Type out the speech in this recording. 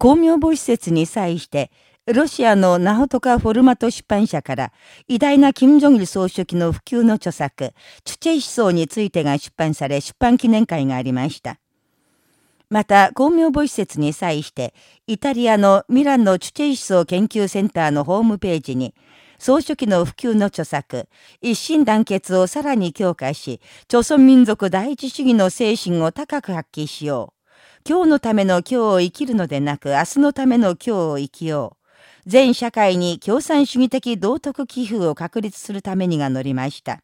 公明母施設に際して、ロシアのナホトカ・フォルマト出版社から、偉大な金正日総書記の普及の著作、チュチェ思想についてが出版され、出版記念会がありました。また、公明母施設に際して、イタリアのミランのチュチェ思想研究センターのホームページに、総書記の普及の著作、一心団結をさらに強化し、朝鮮民族第一主義の精神を高く発揮しよう。今日のための今日を生きるのでなく、明日のための今日を生きよう。全社会に共産主義的道徳寄付を確立するためにが乗りました。